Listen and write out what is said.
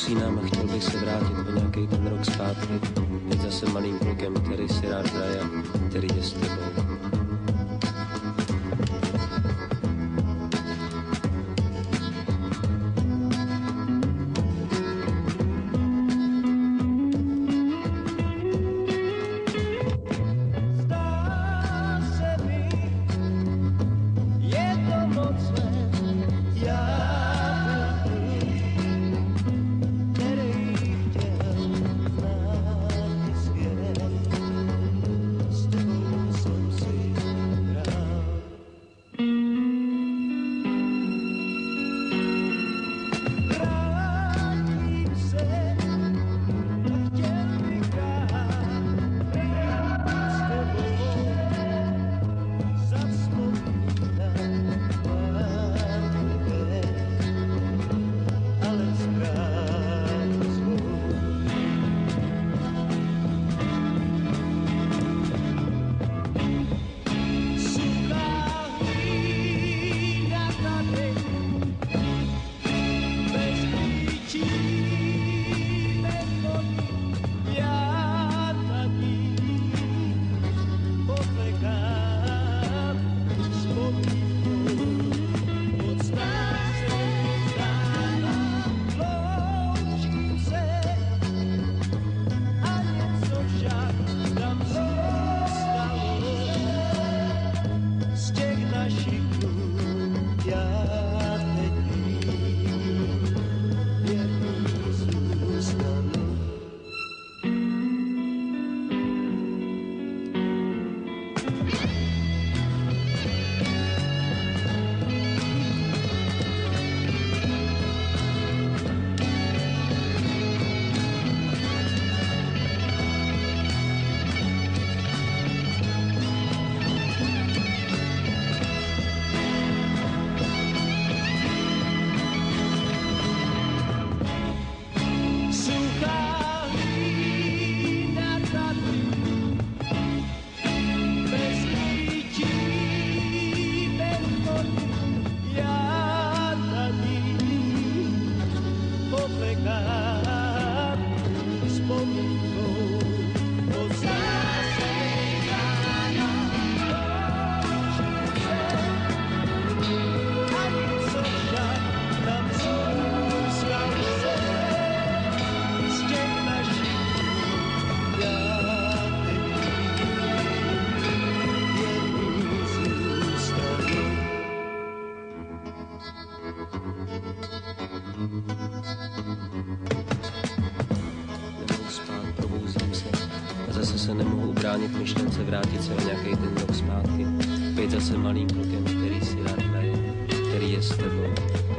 usínám a chtěl bych se vrátit o nějaký ten rok zpátky. Teď zase malým klukem, který si rád hraje, který je s tebou. Se ubránit myšlence vrátit se o nějaký ten rok zpátky. Být zase malým klukem, který si rád který je s tebou.